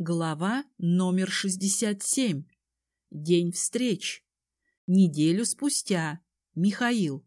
Глава номер 67. День встреч. Неделю спустя. Михаил.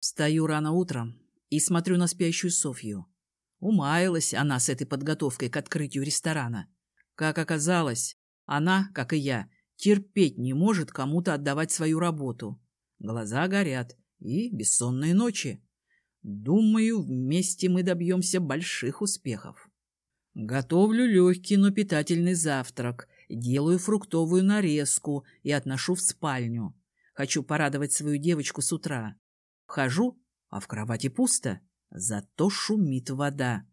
Встаю рано утром и смотрю на спящую Софью. Умаялась она с этой подготовкой к открытию ресторана. Как оказалось, она, как и я, терпеть не может кому-то отдавать свою работу. Глаза горят и бессонные ночи. Думаю, вместе мы добьемся больших успехов. Готовлю легкий, но питательный завтрак, делаю фруктовую нарезку и отношу в спальню. Хочу порадовать свою девочку с утра. Вхожу, а в кровати пусто, зато шумит вода.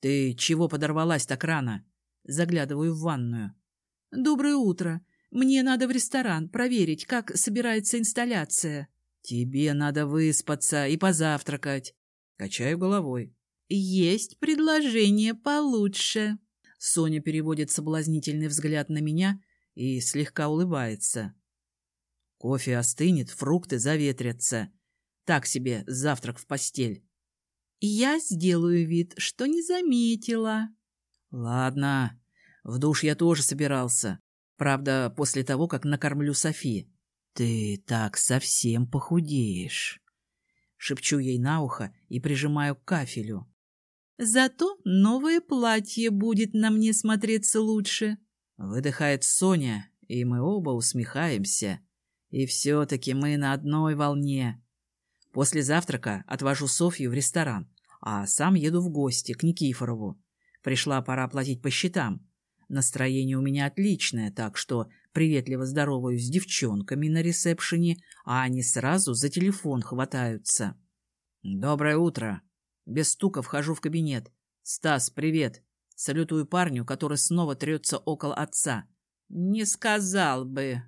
«Ты чего подорвалась так рано?» Заглядываю в ванную. «Доброе утро. Мне надо в ресторан проверить, как собирается инсталляция». «Тебе надо выспаться и позавтракать». Качаю головой. «Есть предложение получше». Соня переводит соблазнительный взгляд на меня и слегка улыбается. Кофе остынет, фрукты заветрятся. Так себе завтрак в постель. Я сделаю вид, что не заметила. Ладно, в душ я тоже собирался. Правда, после того, как накормлю Софи. Ты так совсем похудеешь. Шепчу ей на ухо и прижимаю к кафелю. Зато новое платье будет на мне смотреться лучше. Выдыхает Соня, и мы оба усмехаемся. И все-таки мы на одной волне. После завтрака отвожу Софью в ресторан, а сам еду в гости к Никифорову. Пришла пора платить по счетам. Настроение у меня отличное, так что приветливо здороваюсь с девчонками на ресепшене, а они сразу за телефон хватаются. «Доброе утро!» Без стука вхожу в кабинет. «Стас, привет!» Салютую парню, который снова трется около отца. «Не сказал бы!»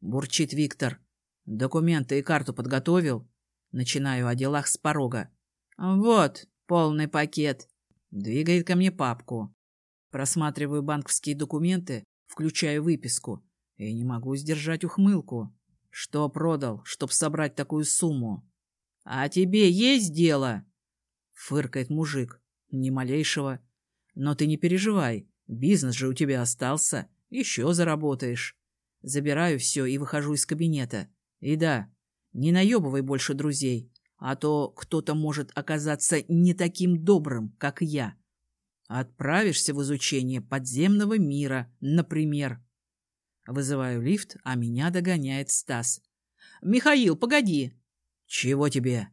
Бурчит Виктор. «Документы и карту подготовил?» Начинаю о делах с порога. «Вот, полный пакет!» Двигает ко мне папку. Просматриваю банковские документы, включаю выписку. И не могу сдержать ухмылку. Что продал, чтоб собрать такую сумму? «А тебе есть дело?» Фыркает мужик. Ни малейшего. Но ты не переживай. Бизнес же у тебя остался. Еще заработаешь. Забираю все и выхожу из кабинета. И да, не наебывай больше друзей, а то кто-то может оказаться не таким добрым, как я. Отправишься в изучение подземного мира, например. Вызываю лифт, а меня догоняет Стас. «Михаил, погоди!» «Чего тебе?»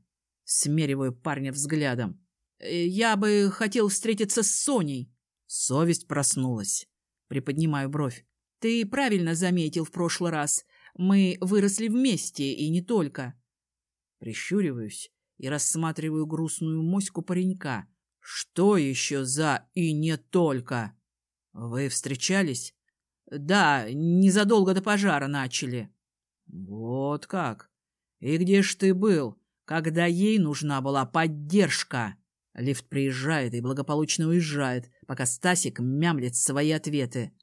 Смериваю парня взглядом. «Э, «Я бы хотел встретиться с Соней». Совесть проснулась. Приподнимаю бровь. «Ты правильно заметил в прошлый раз. Мы выросли вместе, и не только». Прищуриваюсь и рассматриваю грустную моську паренька. «Что еще за «и не только»?» «Вы встречались?» «Да, незадолго до пожара начали». «Вот как? И где ж ты был?» Когда ей нужна была поддержка. Лифт приезжает и благополучно уезжает, пока Стасик мямлит свои ответы.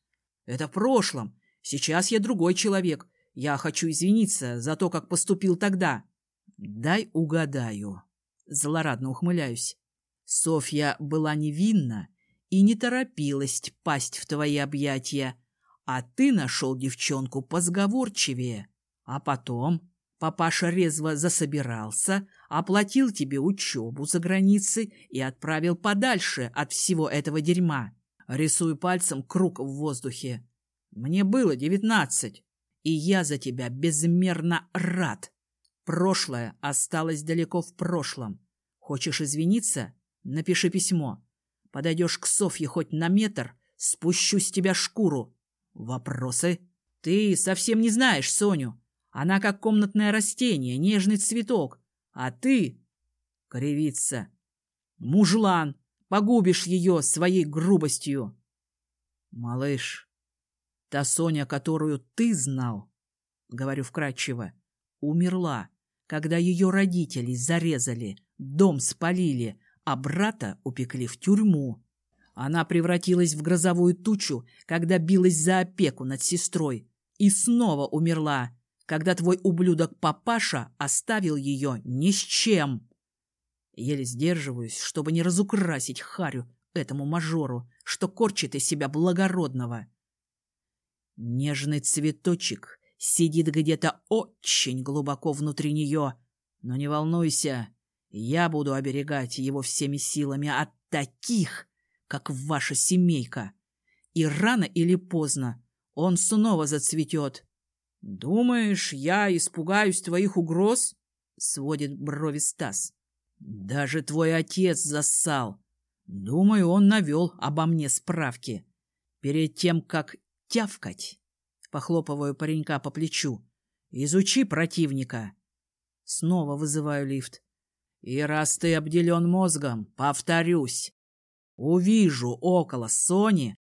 Это в прошлом. Сейчас я другой человек. Я хочу извиниться за то, как поступил тогда. Дай угадаю. Злорадно ухмыляюсь. Софья была невинна и не торопилась пасть в твои объятия, а ты нашел девчонку позговорчивее. А потом Папаша резво засобирался, оплатил тебе учебу за границей и отправил подальше от всего этого дерьма. Рисую пальцем круг в воздухе. Мне было девятнадцать, и я за тебя безмерно рад. Прошлое осталось далеко в прошлом. Хочешь извиниться? Напиши письмо. Подойдешь к Софье хоть на метр, спущу с тебя шкуру. Вопросы? Ты совсем не знаешь Соню. Она как комнатное растение, нежный цветок. А ты... Кривица. Мужлан. Погубишь ее своей грубостью. Малыш, та Соня, которую ты знал, говорю вкратчиво, умерла, когда ее родителей зарезали, дом спалили, а брата упекли в тюрьму. Она превратилась в грозовую тучу, когда билась за опеку над сестрой, и снова умерла, когда твой ублюдок-папаша оставил ее ни с чем. Еле сдерживаюсь, чтобы не разукрасить Харю этому мажору, что корчит из себя благородного. Нежный цветочек сидит где-то очень глубоко внутри нее. Но не волнуйся, я буду оберегать его всеми силами от таких, как ваша семейка. И рано или поздно он снова зацветет. «Думаешь, я испугаюсь твоих угроз?» — сводит брови Стас. «Даже твой отец зассал. Думаю, он навел обо мне справки. Перед тем, как тявкать, похлопываю паренька по плечу, изучи противника». Снова вызываю лифт. «И раз ты обделен мозгом, повторюсь, увижу около Сони,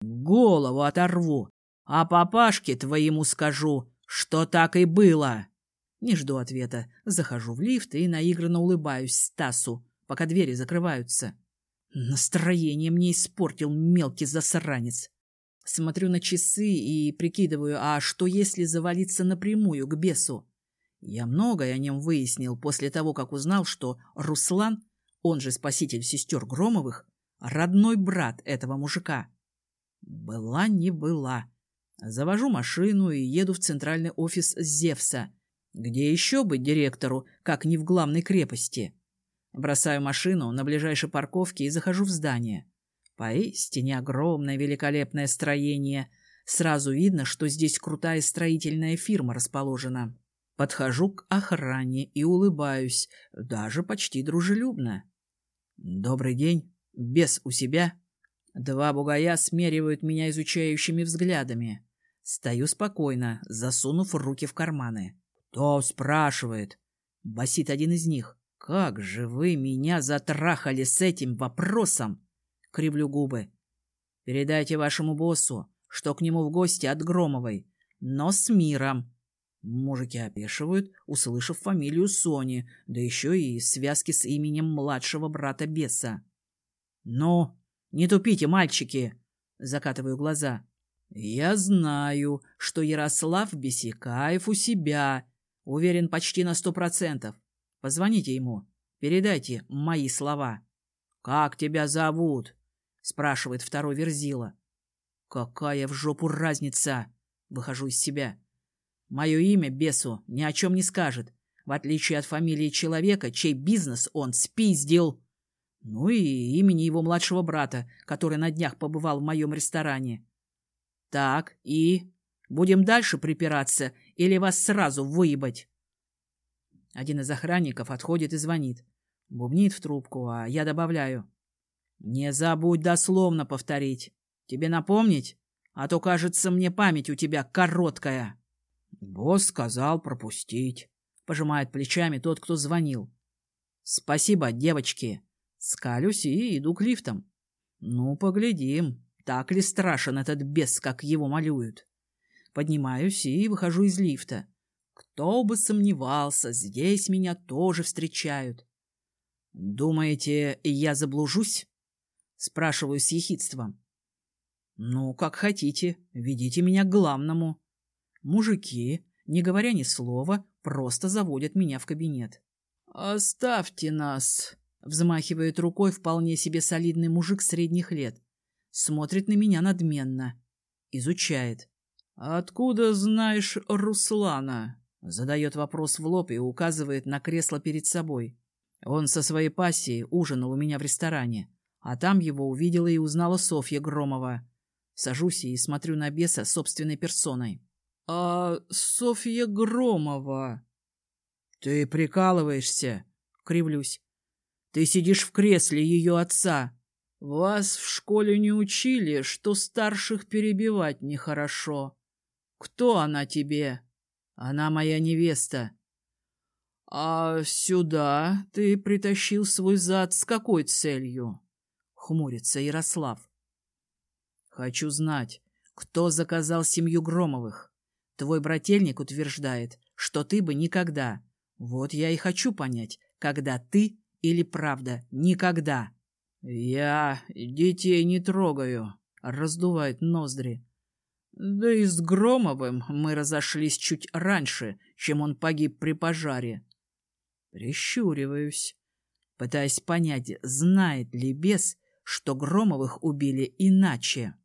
голову оторву а папашке твоему скажу, что так и было. Не жду ответа. Захожу в лифт и наигранно улыбаюсь Стасу, пока двери закрываются. Настроение мне испортил мелкий засранец. Смотрю на часы и прикидываю, а что если завалиться напрямую к бесу? Я многое о нем выяснил после того, как узнал, что Руслан, он же спаситель сестер Громовых, родной брат этого мужика. Была не была. Завожу машину и еду в центральный офис Зевса. Где еще быть директору, как не в главной крепости? Бросаю машину на ближайшей парковке и захожу в здание. Поистине огромное великолепное строение. Сразу видно, что здесь крутая строительная фирма расположена. Подхожу к охране и улыбаюсь, даже почти дружелюбно. «Добрый день. Без у себя?» Два бугая смеривают меня изучающими взглядами. Стою спокойно, засунув руки в карманы. «Кто спрашивает?» — басит один из них. «Как же вы меня затрахали с этим вопросом?» — кривлю губы. «Передайте вашему боссу, что к нему в гости от Громовой, но с миром». Мужики опешивают, услышав фамилию Сони, да еще и связки с именем младшего брата Беса. «Ну, не тупите, мальчики!» — закатываю глаза. «Я знаю, что Ярослав Бесикаев у себя. Уверен почти на сто процентов. Позвоните ему. Передайте мои слова». «Как тебя зовут?» — спрашивает второй Верзила. «Какая в жопу разница?» — выхожу из себя. «Мое имя бесу ни о чем не скажет, в отличие от фамилии человека, чей бизнес он спиздил. Ну и имени его младшего брата, который на днях побывал в моем ресторане. Так, и? Будем дальше припираться или вас сразу выебать? Один из охранников отходит и звонит. Бубнит в трубку, а я добавляю. Не забудь дословно повторить. Тебе напомнить? А то, кажется, мне память у тебя короткая. Босс сказал пропустить. Пожимает плечами тот, кто звонил. Спасибо, девочки. Скалюсь и иду к лифтам. Ну, поглядим, так ли страшен этот бес, как его малюют? Поднимаюсь и выхожу из лифта. Кто бы сомневался, здесь меня тоже встречают. «Думаете, я заблужусь?» Спрашиваю с ехидством. «Ну, как хотите, ведите меня к главному». Мужики, не говоря ни слова, просто заводят меня в кабинет. «Оставьте нас!» — взмахивает рукой вполне себе солидный мужик средних лет. Смотрит на меня надменно. Изучает. «Откуда знаешь Руслана?» Задает вопрос в лоб и указывает на кресло перед собой. Он со своей пассией ужинал у меня в ресторане, а там его увидела и узнала Софья Громова. Сажусь и смотрю на беса собственной персоной. «А Софья Громова?» «Ты прикалываешься?» — кривлюсь. «Ты сидишь в кресле ее отца. Вас в школе не учили, что старших перебивать нехорошо. Кто она тебе? Она моя невеста. А сюда ты притащил свой зад с какой целью? Хмурится Ярослав. Хочу знать, кто заказал семью Громовых. Твой брательник утверждает, что ты бы никогда. Вот я и хочу понять, когда ты или правда никогда. «Я детей не трогаю», — раздувает ноздри. «Да и с Громовым мы разошлись чуть раньше, чем он погиб при пожаре». Прищуриваюсь, пытаясь понять, знает ли бес, что Громовых убили иначе.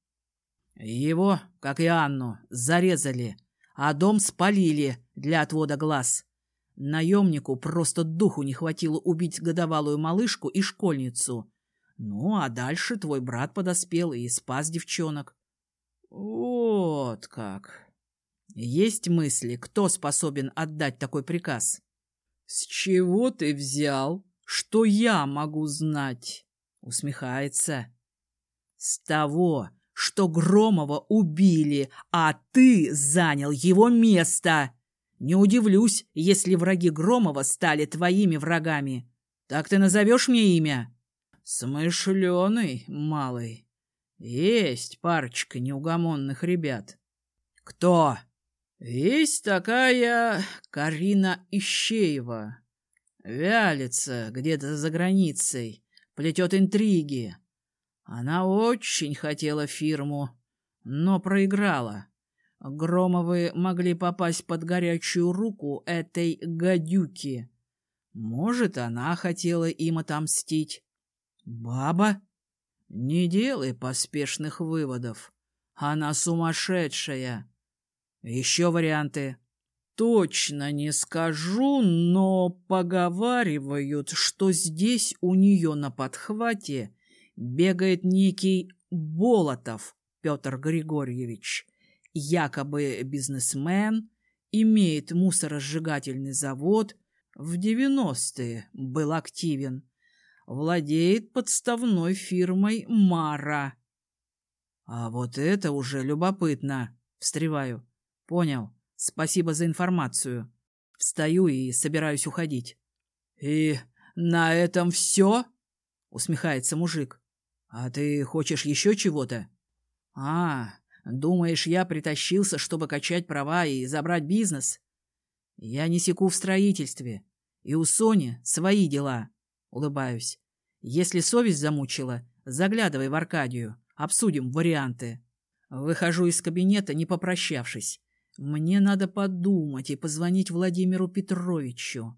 Его, как и Анну, зарезали, а дом спалили для отвода глаз. Наемнику просто духу не хватило убить годовалую малышку и школьницу. Ну, а дальше твой брат подоспел и спас девчонок. Вот как. Есть мысли, кто способен отдать такой приказ? С чего ты взял, что я могу знать? Усмехается. С того, что Громова убили, а ты занял его место. Не удивлюсь, если враги Громова стали твоими врагами. Так ты назовешь мне имя? Смышленый, малый. Есть парочка неугомонных ребят. Кто? Есть такая Карина Ищеева. Вялится где-то за границей, плетет интриги. Она очень хотела фирму, но проиграла. Громовы могли попасть под горячую руку этой гадюки. Может, она хотела им отомстить. Баба? Не делай поспешных выводов. Она сумасшедшая. Еще варианты. Точно не скажу, но поговаривают, что здесь у нее на подхвате бегает некий Болотов Петр Григорьевич, якобы бизнесмен, имеет мусоросжигательный завод, в девяностые был активен, владеет подставной фирмой «Мара». А вот это уже любопытно, встреваю. Понял, спасибо за информацию. Встаю и собираюсь уходить. И на этом все? Усмехается мужик. «А ты хочешь еще чего-то?» «А, думаешь, я притащился, чтобы качать права и забрать бизнес?» «Я не секу в строительстве. И у Сони свои дела». Улыбаюсь. «Если совесть замучила, заглядывай в Аркадию. Обсудим варианты». Выхожу из кабинета, не попрощавшись. Мне надо подумать и позвонить Владимиру Петровичу.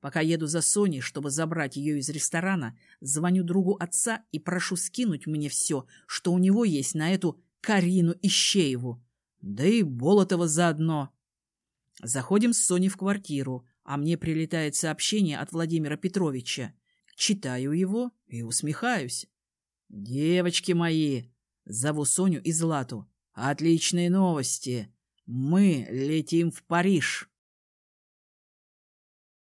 Пока еду за Соней, чтобы забрать ее из ресторана, звоню другу отца и прошу скинуть мне все, что у него есть на эту Карину Ищееву. Да и Болотова заодно. Заходим с Соней в квартиру, а мне прилетает сообщение от Владимира Петровича. Читаю его и усмехаюсь. «Девочки мои!» Зову Соню и Злату. «Отличные новости! Мы летим в Париж!»